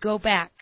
Go back.